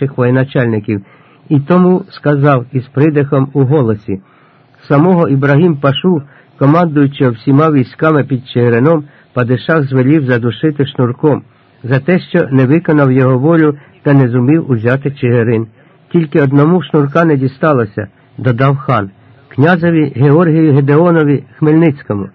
інших воєначальників, і тому сказав із придихом у голосі самого Ібрагім Пашу, командуючого всіма військами під Чигирином, Падишах звелів задушити шнурком за те, що не виконав його волю та не зумів узяти Чигирин. Тільки одному шнурка не дісталося, додав хан, князеві Георгію Гедеонові Хмельницькому.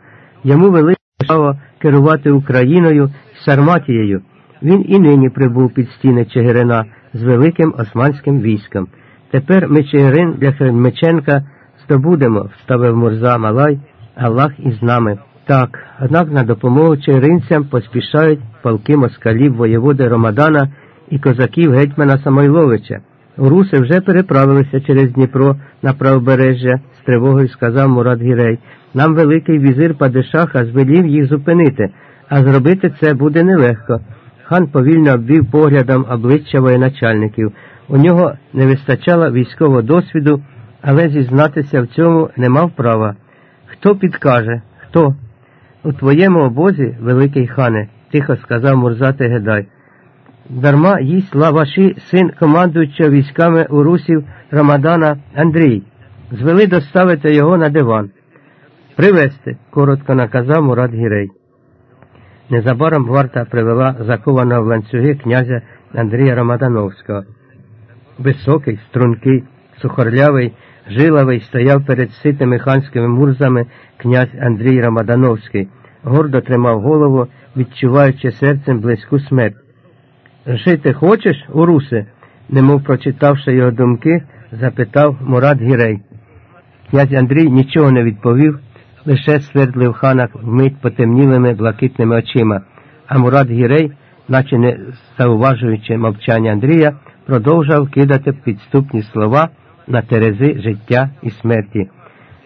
Йому велике право керувати Україною Сарматією. Він і нині прибув під стіни Чигирина з великим османським військом. Тепер ми Чигирин для Хельмиченка здобудемо, вставив Мурза Малай, Аллах із нами. Так, однак на допомогу чигиринцям поспішають полки москалів воєводи Ромадана і козаків гетьмана Самойловича. Руси вже переправилися через Дніпро на правобережжя, з тривогою сказав Мурат Гірей. Нам великий візир Падишаха звелів їх зупинити, а зробити це буде нелегко. Хан повільно обвів поглядом обличчя воєначальників. У нього не вистачало військового досвіду, але зізнатися в цьому не мав права. Хто підкаже? Хто? У твоєму обозі, великий хане, тихо сказав Мурзати Гедай. Дарма їсть лаваші син командуючого військами у русів Рамадана Андрій. Звели доставити його на диван. Привезти, коротко наказав Мурат Гірей. Незабаром варта привела закованого в ланцюги князя Андрія Рамадановського. Високий, стрункий, сухорлявий, жилавий стояв перед ситими ханськими мурзами князь Андрій Рамадановський, гордо тримав голову, відчуваючи серцем близьку смерть. Жити хочеш, Урусе? немов прочитавши його думки, запитав Мурат Гірей. Князь Андрій нічого не відповів, лише свердлив хана вмить потемнілими блакитними очима, а Мурат Гірей, наче не зауважуючи мовчання Андрія, продовжав кидати підступні слова на терези життя і смерті.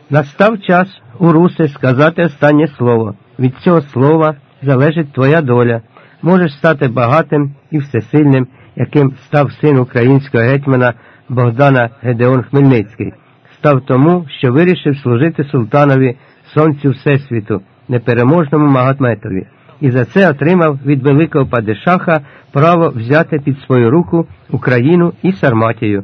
Настав час, Урусе, сказати останнє слово. Від цього слова залежить твоя доля. Можеш стати багатим і всесильним, яким став син українського гетьмана Богдана Гедеон Хмельницький. Став тому, що вирішив служити султанові сонцю Всесвіту, непереможному Магатметові, і за це отримав від великого падишаха право взяти під свою руку Україну і Сарматію.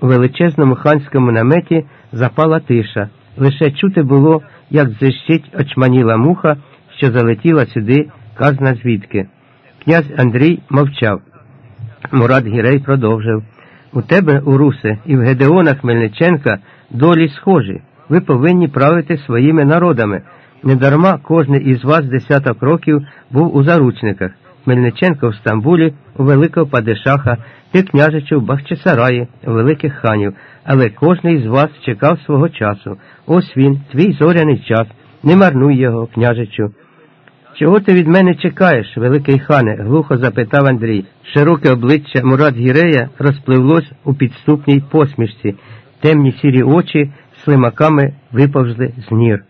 У величезному ханському наметі запала тиша. Лише чути було, як зищить очманіла муха, що залетіла сюди казна звідки. Князь Андрій мовчав. Мурат Гірей продовжив У тебе, Урусе, і в Гедеона Хмельниченка долі схожі. Ви повинні правити своїми народами. Недарма кожний із вас десяток років був у заручниках. Хмельниченко в Стамбулі, у Великого Падишаха, ти княжичу в Бахчисараї, у великих ханів, але кожний з вас чекав свого часу. Ось він, твій зоряний час. Не марнуй його, княжичу. Чого ти від мене чекаєш, великий хане? глухо запитав Андрій. Широке обличчя Мурат Гірея розпливлось у підступній посмішці, темні сірі очі слимаками виповзли з нір.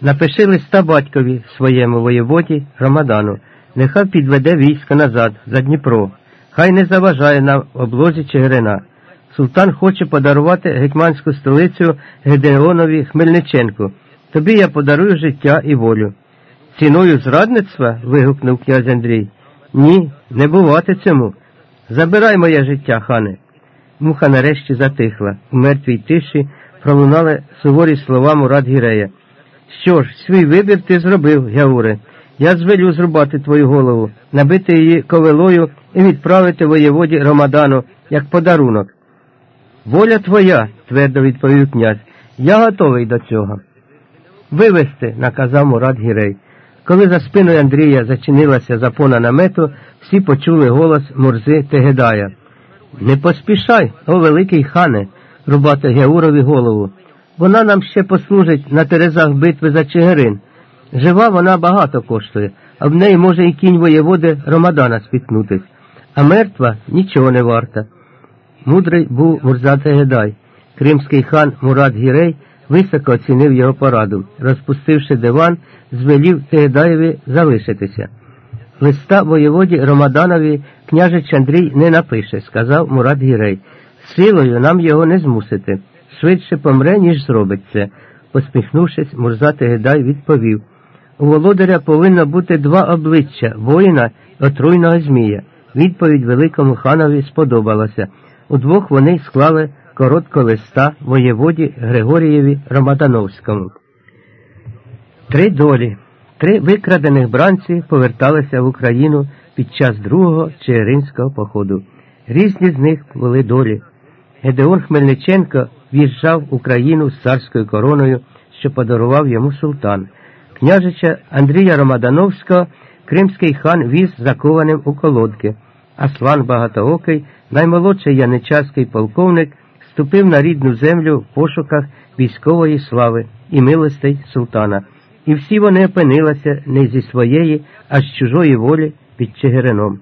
Напиши листа батькові своєму воєводі Рамадану, нехай підведе військо назад, за Дніпро, хай не заважає на облозі Чигирина. Султан хоче подарувати гетьманську столицю Гедеонові Хмельниченку. Тобі я подарую життя і волю. Ціною зрадництва? вигукнув князь Андрій. Ні, не бувати цьому. Забирай моє життя, хане. Муха нарешті затихла. У мертвій тиші пролунали суворі слова Мурат Гірея. Що ж, свій вибір ти зробив, Гяуре. Я звелю зрубати твою голову, набити її ковилою і відправити воєводі Ромадану як подарунок. Воля твоя, твердо відповів князь. Я готовий до цього. Вивести, наказав Мурат Гірей. Коли за спиною Андрія зачинилася запона намету, всі почули голос Мурзи Тегедая. Не поспішай, о великий хане, рубати Геурові голову. Вона нам ще послужить на терезах битви за Чигирин. Жива вона багато коштує, а в неї може і кінь воєводи Ромадана спітнутись, а мертва нічого не варта. Мудрий був Мурза Тегедай. Кримський хан Мурат Гірей високо оцінив його пораду. Розпустивши диван, звелів Тегедаєві залишитися. Листа воєводі Ромаданові княжич Андрій не напише, сказав Мурат Гірей. Силою нам його не змусити. Швидше помре, ніж зробить це. Посміхнувшись, Мурза Тегедай відповів. У володаря повинно бути два обличчя воїна і отруйного змія. Відповідь Великому ханові сподобалася. Удвох вони склали коротко листа воєводі Григорієві Ромадановському. Три долі, три викрадених бранці поверталися в Україну під час другого Чигиринського походу. Різні з них були долі. Гедеон Хмельниченко в'їжджав в Україну з царською короною, що подарував йому султан. Княжича Андрія Ромадановського кримський хан віз закованим у колодки. Аслан Багатоокий, наймолодший яничарський полковник, ступив на рідну землю в пошуках військової слави і милостей султана. І всі вони опинилися не зі своєї, а з чужої волі під Чигирином.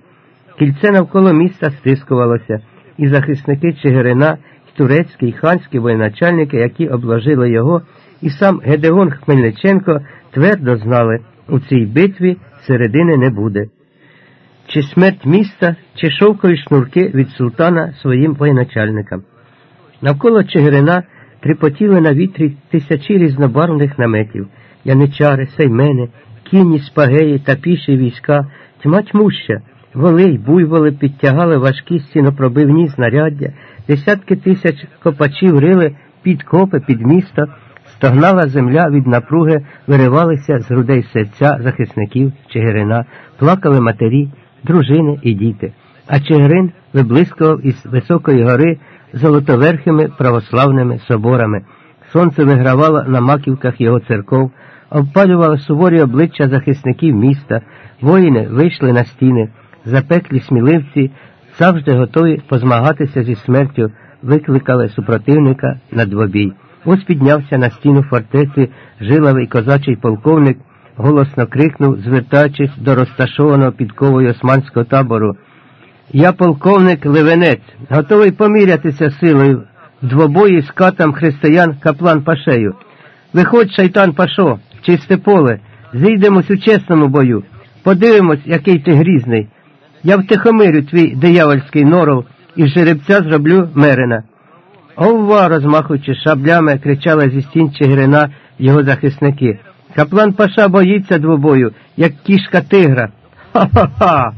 Кільце навколо міста стискувалося, і захисники Чигирина, і турецькі і ханські воєначальники, які обложили його, і сам Гедеон Хмельниченко твердо знали, у цій битві середини не буде чи смерть міста, чи шовкові шнурки від султана своїм воєначальникам. Навколо Чигирина тріпотіли на вітрі тисячі різнобарвних наметів, яничари, сеймени, кінні, спагеї та піші війська, тьма тьмуща, воли й буйволи підтягали важкі стінопробивні знаряддя, десятки тисяч копачів рили під копи, під місто, стогнала земля від напруги, виривалися з грудей серця захисників Чигирина, плакали матері дружини і діти. А Чигирин виблискував із високої гори золотоверхими православними соборами. Сонце вигравало на маківках його церков, обпалювало суворі обличчя захисників міста, воїни вийшли на стіни, запеклі сміливці, завжди готові позмагатися зі смертю, викликали супротивника на двобій. Ось піднявся на стіну фортеці жиловий козачий полковник голосно крикнув, звертаючись до розташованого підковою османського табору. Я полковник Левенець, готовий помірятися силою двобої з катом християн каплан Пашею. Виходь, шайтан Пашо, в чисте поле, зійдемось у чесному бою, подивимось, який ти грізний. Я втихомирю твій диявольський норов і жеребця зроблю мерина. Ова, розмахуючи шаблями, кричали зі стін Чигирина його захисники. Каплан Паша боїться двобою, як кішка тигра. Ха-ха-ха.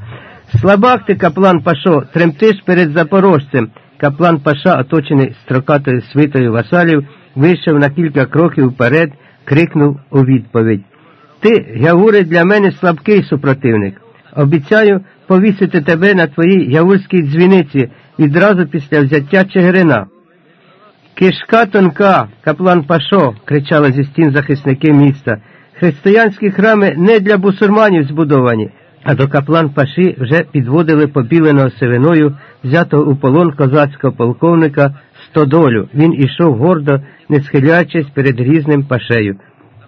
Слабак ти, каплан Пашо, тремтиш перед запорожцем. Каплан Паша, оточений строкатою свитою васалів, вийшов на кілька кроків вперед, крикнув у відповідь. Ти, Гявуре, для мене слабкий супротивник. Обіцяю повісити тебе на твоїй явурській дзвіниці відразу після взяття Чигирина. Кишка тонка, каплан Пашо, кричали зі стін захисники міста. Християнські храми не для бусурманів збудовані, а до каплан Паші вже підводили побіленого сивиною, взятого у полон козацького полковника Стодолю. Він ішов гордо, не схиляючись перед грізним пашею.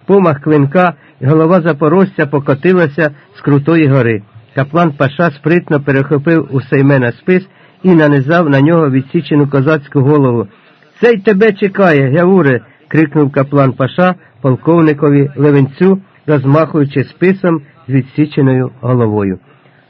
Помах клинка голова запорожця покотилася з крутої гори. Каплан Паша спритно перехопив у Сеймена спис і нанизав на нього відсічену козацьку голову. Цей тебе чекає, Гявуре. крикнув каплан Паша полковникові Левенцю, розмахуючи списом з відсіченою головою.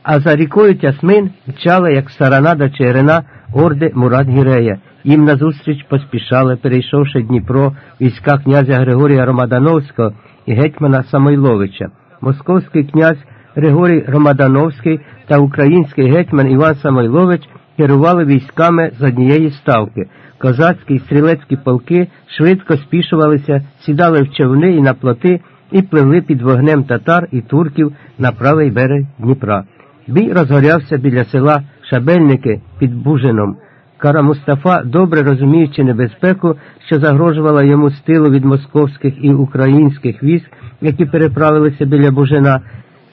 А за рікою Тясмин мчали, як сарана до Черена, орди Мурат Гірея. Їм назустріч поспішали, перейшовши Дніпро, війська князя Григорія Ромадановського і гетьмана Самойловича. Московський князь Григорій Ромадановський та український гетьман Іван Самойлович керували військами з однієї ставки. Козацькі й стрілецькі полки швидко спішувалися, сідали в човни і на плоти і пливли під вогнем татар і турків на правий берег Дніпра. Бій розгорявся біля села Шабельники під Бужином. Кара Мустафа, добре розуміючи небезпеку, що загрожувала йому з тилу від московських і українських військ, які переправилися біля Бужина,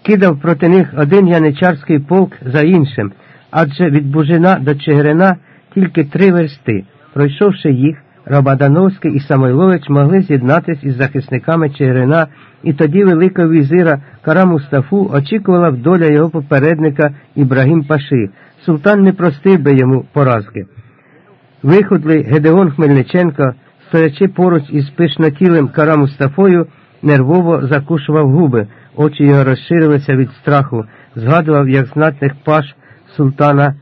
кидав проти них один яничарський полк за іншим, адже від Бужина до Чигирина тільки три версти. Пройшовши їх, Робадановський і Самойлович могли з'єднатися із захисниками Чигирина, і тоді Великого візира Кара Мустафу очікувала доля його попередника Ібрагім Паши. Султан не простив би йому поразки. Виходлий Гедеон Хмельниченко, стоячи поруч із пишнотілим Кара Мустафою, нервово закушував губи, очі його розширилися від страху, згадував, як знатних паш султана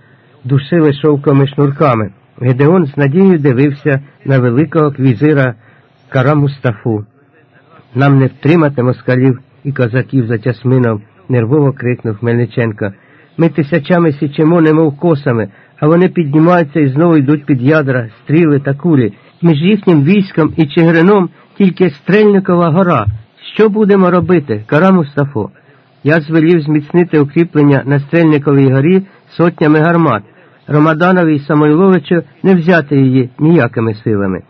душили шовковими шнурками. Гедеон з надією дивився на великого квізира Кара Мустафу. Нам не втримати москалів і козаків за Тясмином, нервово крикнув Хмельниченко. Ми тисячами січемо, немов косами, а вони піднімаються і знову йдуть під ядра, стріли та кулі. Між їхнім військом і Чигирином тільки Стрельникова гора. Що будемо робити, кара Мустафо? Я звелів зміцнити укріплення на Стрельниковій горі сотнями гармат. Ромаданові й Самойловичу не взяти її ніякими силами.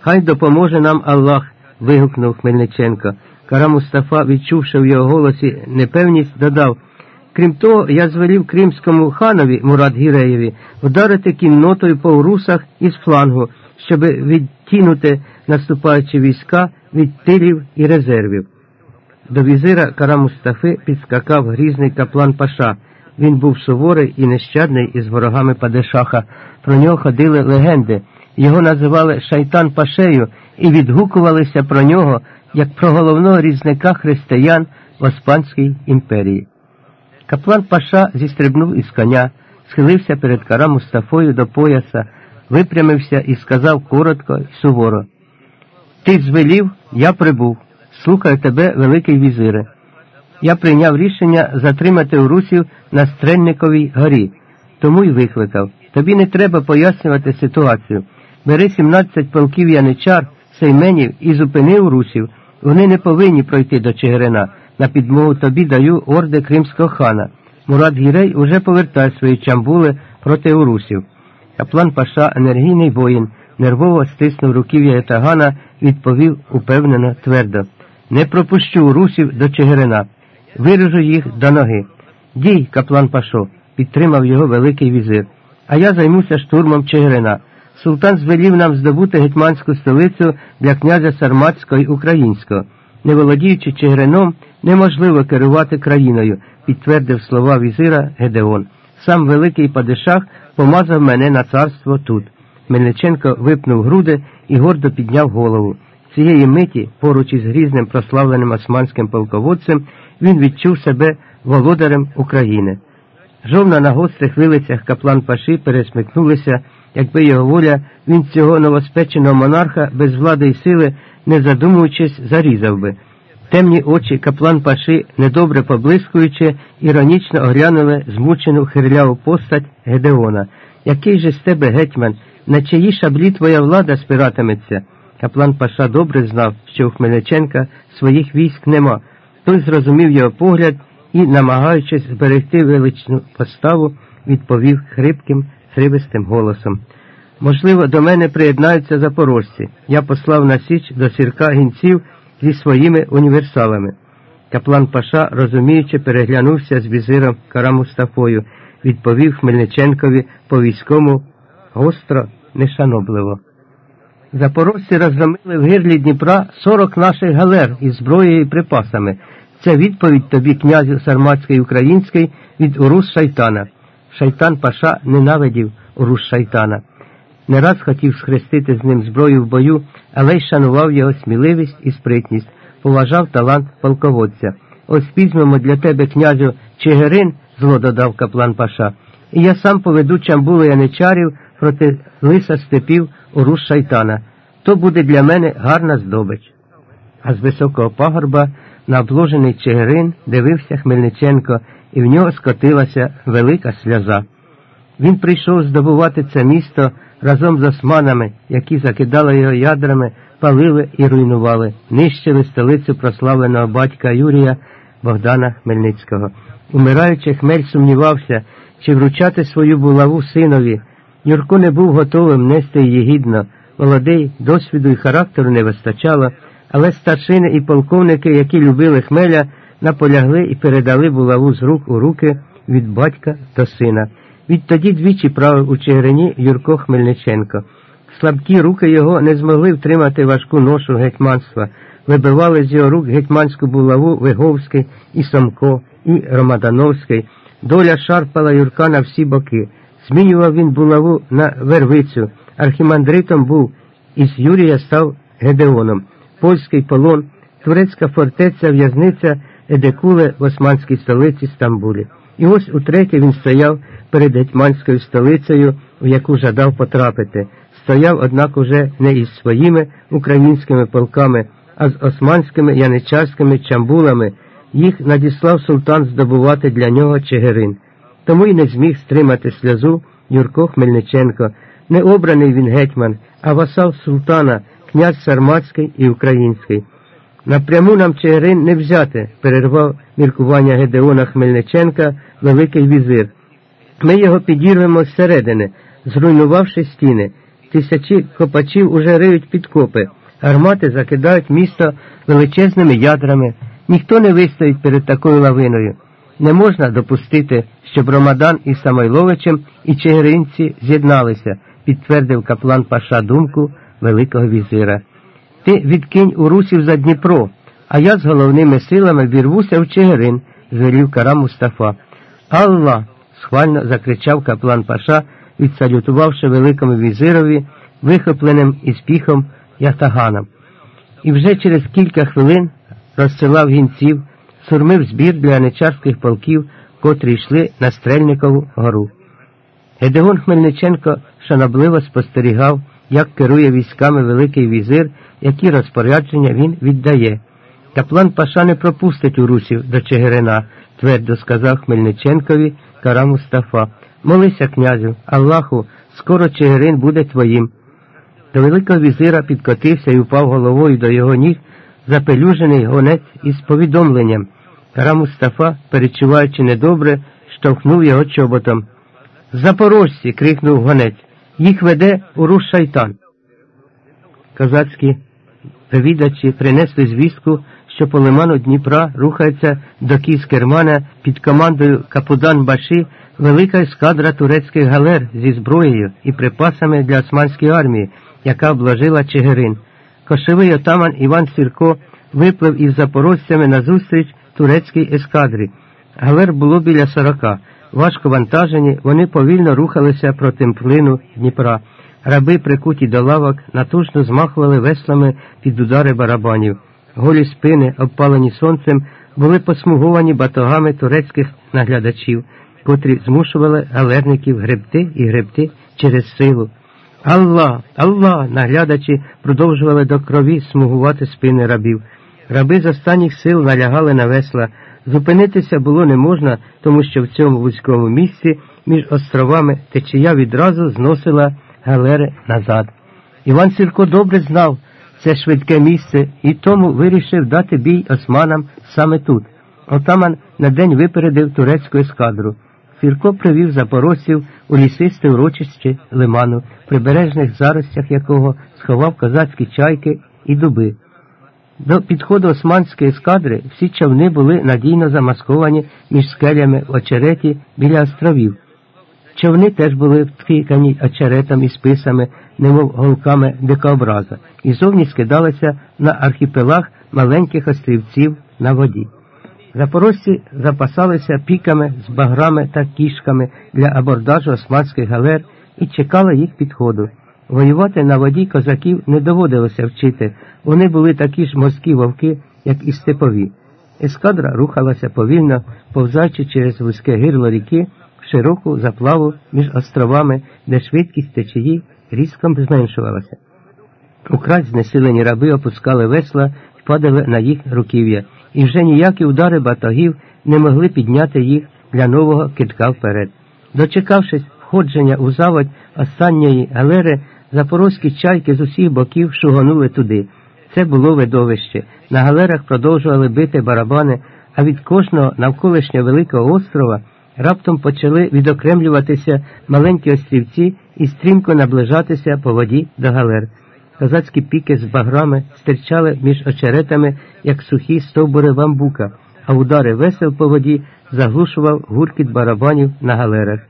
Хай допоможе нам Аллах. вигукнув Хмельниченко. Кара Мустафа, відчувши в його голосі непевність, додав Крім того, я звелів кримському ханові Мурад Гіреєві вдарити кіннотою по урусах із флангу, щоб відтінути наступаючі війська від тилів і резервів. До візира Кара Мустафи підскакав грізний каплан Паша. Він був суворий і нещадний із ворогами Падешаха. Про нього ходили легенди. Його називали Шайтан Пашею і відгукувалися про нього як про головного різника християн в Оспанській імперії. Каплан Паша зістрибнув із коня, схилився перед Кара Мустафою до пояса, випрямився і сказав коротко і суворо Ти звелів, я прибув. Слухаю тебе, Великий візире. Я прийняв рішення затримати урусів на Стрельниковій горі, тому й викликав. Тобі не треба пояснювати ситуацію. Бери 17 полків яничар, сейменів і зупини урусів. Вони не повинні пройти до Чигирина. На підмогу тобі даю орди кримського хана. Мурат Гірей уже повертає свої чамбули проти урусів. Каплан Паша, енергійний воїн, нервово стиснув руків'я ятагана, відповів упевнено твердо. Не пропущу урусів до Чигирина. Вирежу їх до ноги. Дій, каплан Пашо, підтримав його Великий візир. А я займуся штурмом Чигирина. Султан звелів нам здобути гетьманську столицю для князя Сарматського і Українського. Не володіючи Чигирином, неможливо керувати країною, підтвердив слова візира Гедеон. Сам великий падишах помазав мене на царство тут. Мельниченко випнув груди і гордо підняв голову. Цієї миті, поруч із грізним прославленим османським полководцем, він відчув себе володарем України. Жовна на гострих вилицях каплан Паши пересмикнулися, якби його воля, він цього новоспеченого монарха без влади й сили, не задумуючись, зарізав би. Темні очі каплан Паши, недобре поблискуючи, іронічно оглянули змучену хирляву постать Гедеона. Який же з тебе гетьман, на чиї шаблі твоя влада спиратиметься? Каплан Паша добре знав, що у Хмельниченка своїх військ нема. Той зрозумів його погляд і, намагаючись зберегти величну поставу, відповів хрипким, хрибистим голосом. Можливо, до мене приєднаються запорожці. Я послав на Січ до сірка гінців зі своїми універсалами. Каплан Паша, розуміючи, переглянувся з візиром Карамустафою, відповів Хмельниченкові по війському гостро, нешанобливо. Запорожці розгромили в гирлі Дніпра 40 наших галер із зброєю і припасами. Це відповідь тобі, князю Сарматський український, від Урус Шайтана. Шайтан Паша ненавидів Урус Шайтана. Не раз хотів схрестити з ним зброю в бою, але й шанував його сміливість і спритність, поважав талант полководця. Ось візьмемо для тебе, князю, Чигирин, зло додав каплан Паша, і я сам поведу чамбулу яничарів проти лиса степів Урус Шайтана. То буде для мене гарна здобич. А з високого пагорба на обложений Чигирин дивився Хмельниченко, і в нього скотилася велика сльоза. Він прийшов здобувати це місто разом з османами, які закидали його ядрами, палили і руйнували, нищили столицю прославленого батька Юрія Богдана Хмельницького. Умираючи, Хмель сумнівався, чи вручати свою булаву синові. Юрко не був готовим нести її гідно. Молодий, досвіду і характеру не вистачало, але старшини і полковники, які любили хмеля, наполягли і передали булаву з рук у руки від батька до сина. Відтоді двічі правив у Чигирині Юрко Хмельниченко. Слабкі руки його не змогли втримати важку ношу гетьманства, вибивали з його рук гетьманську булаву Виговський і Самко, і Ромадановський. Доля шарпала Юрка на всі боки. Змінював він булаву на вервицю. Архімандритом був, із Юрія став Гедеоном. Польський полон, турецька фортеця, в'язниця Едекуле в османській столиці Стамбулі. І ось утретє він стояв перед гетьманською столицею, в яку жадав потрапити. Стояв, однак, уже не із своїми українськими полками, а з османськими яничарськими чамбулами. Їх надіслав султан здобувати для нього Чигирин. Тому й не зміг стримати сльозу Юрко Хмельниченко, не обраний він гетьман, а васал султана, князь Сарматський і Український. Напряму нам Чигирин не взяти, перервав міркування Гедеона Хмельниченка Великий візир. Ми його підірвемо зсередини, зруйнувавши стіни. Тисячі копачів уже риють підкопи, гармати закидають місто величезними ядрами. Ніхто не вистоїть перед такою лавиною. Не можна допустити, щоб Ромадан із Самойловичем і Чигиринці з'єдналися, підтвердив каплан Паша думку Великого візира. Ти відкинь у русів за Дніпро, а я з головними силами вірвуся в Чигирин, звелів кара Мустафа. Алла. схвально закричав каплан Паша, відсалютувавши великому візирові, вихопленим із піхом ятаганом. І вже через кілька хвилин розсилав гінців, сурмив збір для яничарських полків, котрі йшли на Стрельникову гору. Гедеон Хмельниченко шанобливо спостерігав, як керує військами Великий візир, які розпорядження він віддає. Каплан Паша не пропустить урусів до Чигирина, твердо сказав Хмельниченкові кара Мустафа. Молися, князю, Аллаху, скоро Чигирин буде твоїм. До Великого візира підкотився і упав головою до його ніг запелюжений гонець із повідомленням. Кара Мустафа, перечуваючи недобре, штовхнув його чоботом. Запорожці. крикнув гонець. Їх веде уруш шайтан. Козацькі довідачі принесли звістку, що по лиману Дніпра рухається до Кіскермана під командою Капудан Баші велика ескадра турецьких галер зі зброєю і припасами для османської армії, яка обложила Чигирин. Кошовий отаман Іван Сірко виплив із запорожцями назустріч турецькій ескадрі. Галер було біля сорока. Важко вантажені, вони повільно рухалися проти мплину Дніпра. Раби, прикуті до лавок, натужно змахували веслами під удари барабанів. Голі спини, обпалені сонцем, були посмуговані батогами турецьких наглядачів, котрі змушували галерників гребти і гребти через силу. Алла, Алла, наглядачі продовжували до крові смугувати спини рабів. Раби з останніх сил налягали на весла. Зупинитися було не можна, тому що в цьому вузькому місці між островами течія відразу зносила галери назад. Іван Сірко добре знав це швидке місце і тому вирішив дати бій османам саме тут. Отаман на день випередив турецьку ескадру. Сірко привів запорожців у лісисте урочище лиману, прибережних заростях якого сховав козацькі чайки і дуби. До підходу османської ескадри всі човни були надійно замасковані між скелями в очереті біля островів. Човни теж були вткикані очеретом і списами, немов голками дикообраза, і зовні скидалися на архіпелаг маленьких острівців на воді. Запорожці запасалися піками з баграми та кішками для абордажу османських галер і чекали їх підходу. Воювати на воді козаків не доводилося вчити, вони були такі ж морські вовки, як і степові. Ескадра рухалася повільно, повзаючи через вузьке гирло ріки в широку заплаву між островами, де швидкість течії різко зменшувалася. Украй знесилені раби опускали весла і падали на їх руків'я, і вже ніякі удари батогів не могли підняти їх для нового китка вперед. Дочекавшись входження у заводь останньої галери, запорозькі чайки з усіх боків шуганули туди. Це було видовище. На галерах продовжували бити барабани, а від кожного навколишнього великого острова раптом почали відокремлюватися маленькі острівці і стрімко наближатися по воді до галер. Козацькі піки з баграми стирчали між очеретами, як сухі стовбури бамбука, а удари весел по воді заглушував гуркіт барабанів на галерах.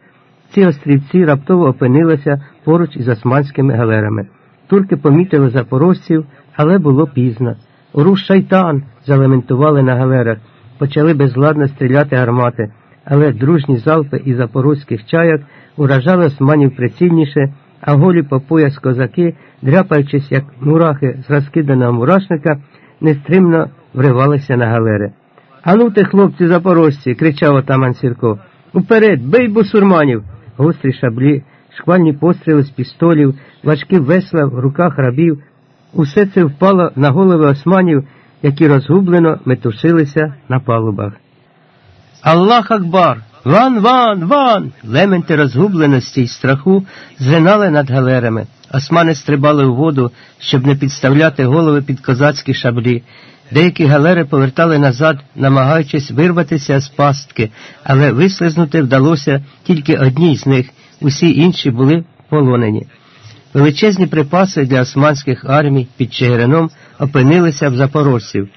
Ці острівці раптово опинилися поруч із османськими галерами. Турки помітили запорожців, але було пізно. Уруш шайтан! залементували на галерах, почали безладно стріляти гармати, але дружні залпи із запорозьких чайок уражали османів прицільніше, а голі по пояс козаки, дряпаючись, як мурахи з розкиданого мурашника, нестримно вривалися на галери. Ану ти, хлопці запорожці, кричав отаман Сірко. Уперед, бий бусурманів! Гострі шаблі, шквальні постріли з пістолів, важкі весла в руках рабів. Усе це впало на голови османів, які розгублено метушилися на палубах. Аллах Акбар! Ван, ван, ван! Лементи розгубленості й страху зринали над галерами. Османи стрибали у воду, щоб не підставляти голови під козацькі шаблі. Деякі галери повертали назад, намагаючись вирватися з пастки, але вислизнути вдалося тільки одній з них, усі інші були полонені. Величезні припаси для османських армій під Чигирином опинилися в запорожців.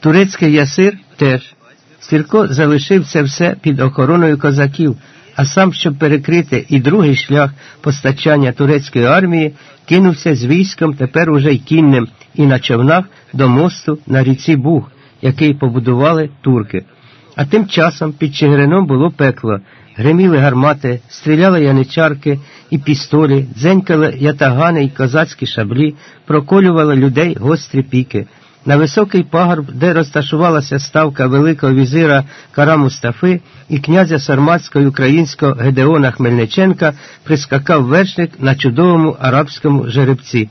Турецький ясир теж. Сірко залишив це все під охороною козаків, а сам, щоб перекрити і другий шлях постачання турецької армії, кинувся з військом тепер уже й кінним і на човнах до мосту на ріці Буг, який побудували турки. А тим часом під Чигирином було пекло. Гриміли гармати, стріляли яничарки і пістолі, дзенькали ятагани й козацькі шаблі, проколювали людей гострі піки. На високий пагорб, де розташувалася ставка Великого візира Кара Мустафи і князя Сарматського українського Гедеона Хмельниченка, прискакав вершник на чудовому арабському жеребці.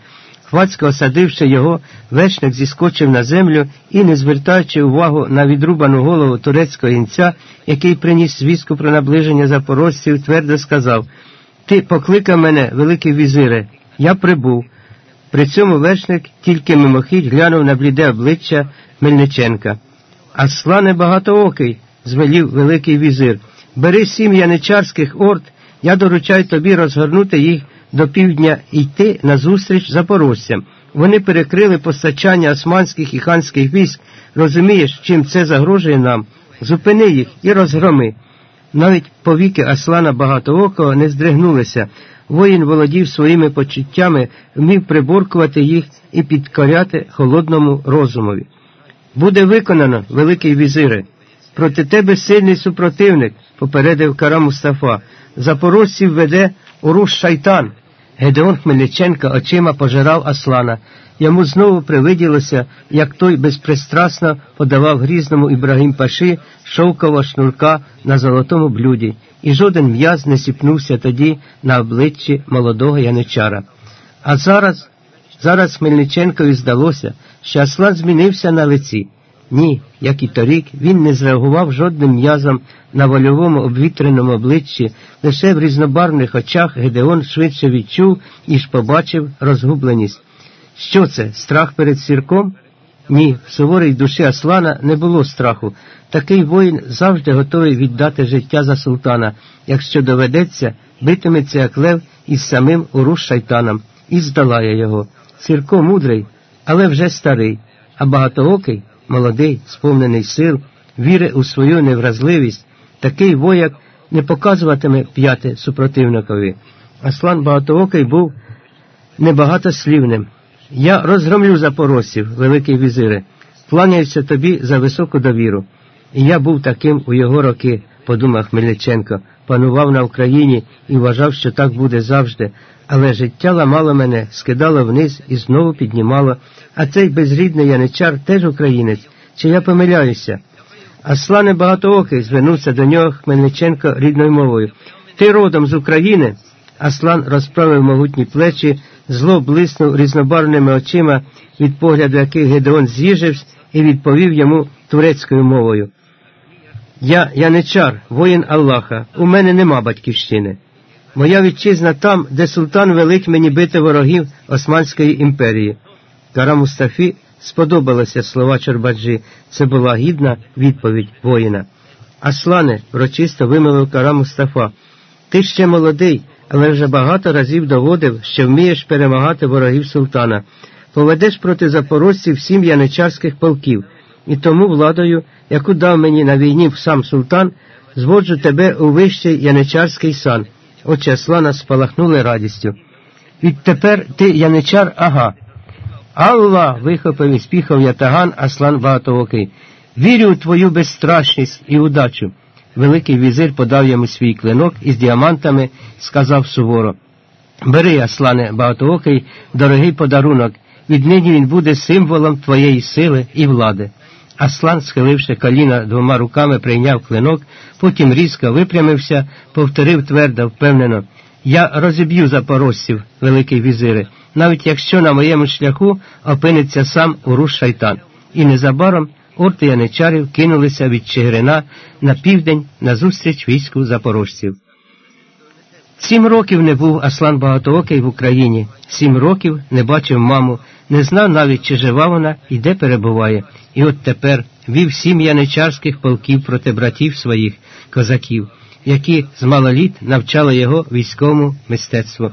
Хвацько осадивши його, вершник зіскочив на землю і, не звертаючи увагу на відрубану голову турецького інця, який приніс звістку про наближення запорожців, твердо сказав Ти покликав мене, Великий візире, я прибув. При цьому вершник тільки мимохідь глянув на бліде обличчя Мельниченка. Аслане багатоокий, звелів Великий візир, бери сім яничарських орд, я доручаю тобі розгорнути їх до півдня йти назустріч запорожцям. Вони перекрили постачання османських і ханських військ. Розумієш, чим це загрожує нам? Зупини їх і розгроми. Навіть повіки Аслана Багатоокого не здригнулися. Воїн володів своїми почуттями, вмів приборкувати їх і підкоряти холодному розумові. Буде виконано, Великий візире. Проти тебе сильний супротивник, попередив Кара Мустафа. Запорожців веде Уруш Шайтан. Гедеон Хмельниченка очима пожирав Аслана. Йому знову привиділося, як той безпристрасно подавав грізному Ібрагім Паши шовкового шнурка на золотому блюді, і жоден м'яз не сіпнувся тоді на обличчі молодого яничара. А зараз, зараз Хмельниченкові здалося, що Аслан змінився на лиці. Ні, як і торік, він не зреагував жодним м'язом на вольовому обвітреному обличчі, лише в різнобарвних очах Гедеон швидше відчув, ніж побачив розгубленість. Що це, страх перед сірком? Ні, в суворій душі Аслана не було страху. Такий воїн завжди готовий віддати життя за султана, якщо доведеться, битиметься як лев із самим уруш шайтаном, і здолає його. Сірко мудрий, але вже старий, а багатоокий молодий, сповнений сил, віри у свою невразливість, такий вояк не показуватиме п'яти супротивникові. Аслан Багатоокий був небагатослівним. Я розгромлю запорожців, Великий візире, кланяюся тобі за високу довіру. І я був таким у його роки, подумав Хмельниченко, панував на Україні і вважав, що так буде завжди, але життя ламало мене, скидало вниз і знову піднімало, а цей безрідний яничар теж українець, чи я помиляюся. Аслане багатоокий звернувся до нього Хмельниченко рідною мовою. Ти родом з України? Аслан розправив могутні плечі, зло блиснув різнобарвними очима, від погляду яких Гедеон з'їжився, і відповів йому турецькою мовою. Я яничар, воїн Аллаха, у мене нема батьківщини. Моя вітчизна там, де султан велить мені бити ворогів Османської імперії. Кара Мустафі сподобалися слова Чорбаджі. Це була гідна відповідь воїна. Аслане, врочисто вимовив Кара Мустафа. Ти ще молодий, але вже багато разів доводив, що вмієш перемагати ворогів султана. Поведеш проти запорожців сім яничарських полків, і тому владою, яку дав мені на війні сам султан, зводжу тебе у вищий яничарський сан. Очі Аслана спалахнули радістю. Відтепер ти яничар ага. Алла. вихопив і спіхав ятаган Аслан Багатоокий. Вірю у твою безстрашність і удачу. Великий візир подав йому свій клинок із діамантами, сказав суворо. Бери, Аслане Багатоокий, дорогий подарунок, віднині він буде символом твоєї сили і влади. Аслан, схиливши коліна двома руками, прийняв клинок, потім різко випрямився, повторив твердо, впевнено Я розіб'ю запорожців, Великий візире, навіть якщо на моєму шляху опиниться сам уруш шайтан. І незабаром орти яничарів кинулися від Чигирина на південь назустріч війську запорожців. Сім років не був Аслан Багатоокий в Україні, сім років не бачив маму, не знав навіть, чи жива вона і де перебуває. І от тепер вів сім яничарських полків проти братів своїх козаків, які з малоліт навчали його військовому мистецтву.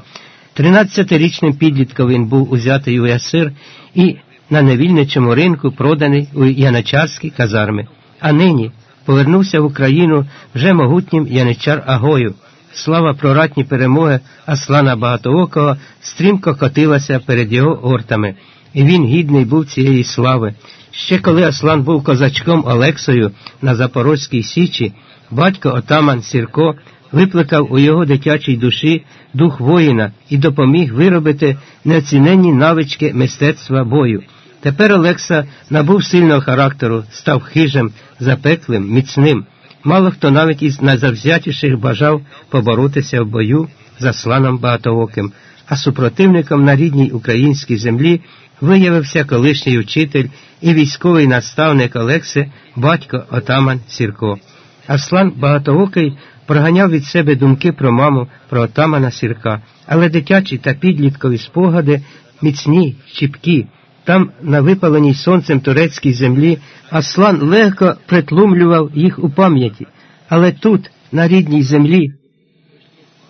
Тринадцятирічним підлітком він був узятий у ясир і на невільничому ринку проданий у яничарські казарми. А нині повернувся в Україну вже могутнім яничар Агою. Слава про ратні перемоги Аслана Багатоокого стрімко котилася перед його ортами, і він гідний був цієї слави. Ще коли Аслан був козачком Олексою на Запорозькій Січі, батько отаман Сірко викликав у його дитячій душі дух воїна і допоміг виробити неоціненні навички мистецтва бою. Тепер Олекса набув сильного характеру, став хижим, запеклим, міцним. Мало хто навіть із найзавзятіших бажав поборотися в бою за сланом Багатооким, а супротивником на рідній українській землі виявився колишній учитель і військовий наставник Олекси, батько отаман Сірко. Аслан Багатоокий проганяв від себе думки про маму, про отамана Сірка, але дитячі та підліткові спогади міцні, чіпкі. Там, на випаленій сонцем турецькій землі, Аслан легко притлумлював їх у пам'яті, але тут, на рідній землі,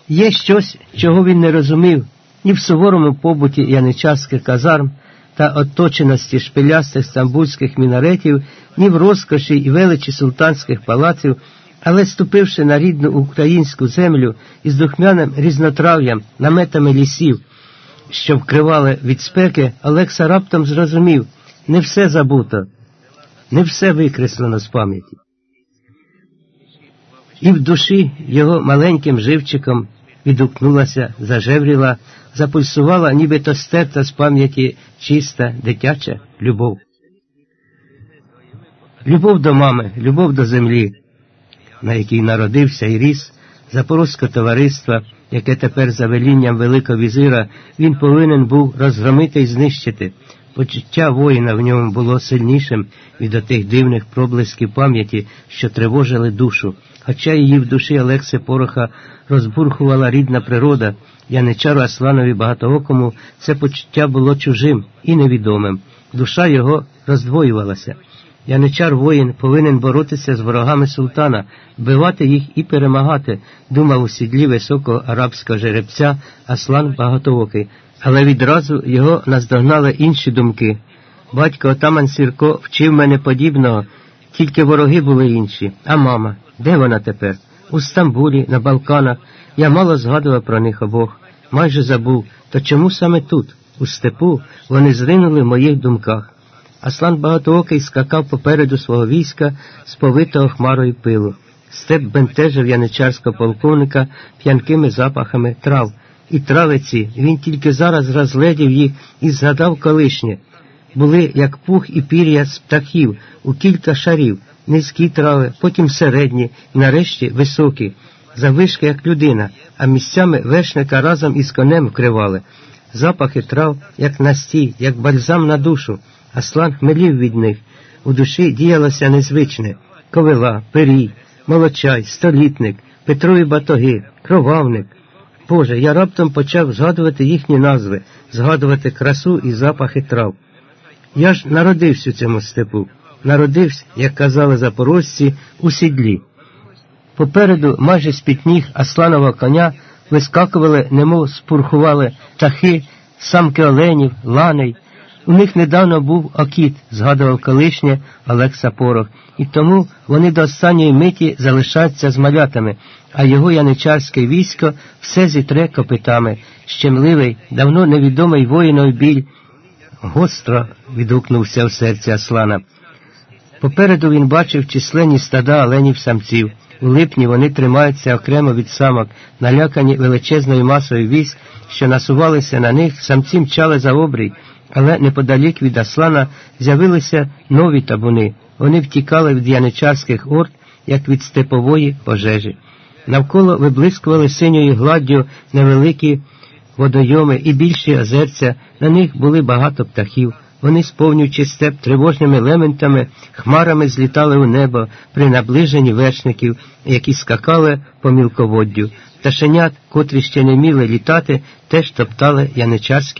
є щось, чого він не розумів. Ні в суворому побуті яничарських казарм та оточеності шпилястих стамбульських мінаретів, ні в розкоші і величі султанських палаців, але ступивши на рідну українську землю із духмяним різнотрав'ям, наметами лісів, що вкривали від спеки, Олекса раптом зрозумів не все забуто, не все викреслено з пам'яті. І в душі його маленьким живчиком відгукнулася, зажевріла, запульсувала, нібито стерта з пам'яті чиста, дитяча любов. Любов до мами, любов до землі, на якій народився і ріс, запорозького товариства, яке тепер за велінням Великого візира він повинен був розгромити і знищити. Почуття воїна в ньому було сильнішим від отих дивних проблисків пам'яті, що тривожили душу. Хоча її в душі Олекси Пороха розбурхувала рідна природа, яничару Асланові Багатоокому це почуття було чужим і невідомим. Душа його роздвоювалася. Яничар воїн повинен боротися з ворогами султана, вбивати їх і перемагати, думав у сідлі високого арабського жеребця Аслан Багатоокий, але відразу його наздогнали інші думки. Батько отаман Сірко вчив мене подібного, тільки вороги були інші. А мама, де вона тепер? У Стамбулі, на Балканах. Я мало згадував про них обох, майже забув. То чому саме тут, у степу, вони зринули в моїх думках? Аслан Багатоокий скакав попереду свого війська з повитого хмарою пилу. Степ бентежив яничарського полковника п'янкими запахами трав. І травиці він тільки зараз розгледів їх і згадав колишнє. Були, як пух і пір'я з птахів, у кілька шарів, низькі трави, потім середні, нарешті високі, завишки, як людина, а місцями вершника разом із конем вкривали. Запахи трав, як настій, як бальзам на душу. Аслан хмелів від них. У душі діялося незвичне ковила, перій, молочай, столітник, Петрові батоги, кровавник. Боже, я раптом почав згадувати їхні назви, згадувати красу і запахи трав. Я ж народився у цьому степу, народився, як казали запорожці, у сідлі. Попереду, майже з-під ніг Асланова коня вискакували, немов спурхували птахи, самки оленів, ланей. У них недавно був окіт, згадував колишнє Олекса Порох, і тому вони до останньої миті залишаються з малятами, а його яничарське військо все зітре копитами. Щемливий, давно невідомий воїнов біль. Гостро відгукнувся в серці Аслана. Попереду він бачив численні стада оленів самців. У липні вони тримаються окремо від самок, налякані величезною масою військ, що насувалися на них, самці мчали за обрій але неподалік від Аслана з'явилися нові табуни. Вони втікали від яничарських орд, як від степової пожежі. Навколо виблискували синьою гладдю невеликі водойоми і більші озерця, на них були багато птахів. Вони, сповнюючи степ тривожними лементами, хмарами злітали у небо при наближенні вершників, які скакали по мілководдю. Пташенят, котрі ще не вміли літати, теж топтали яничарські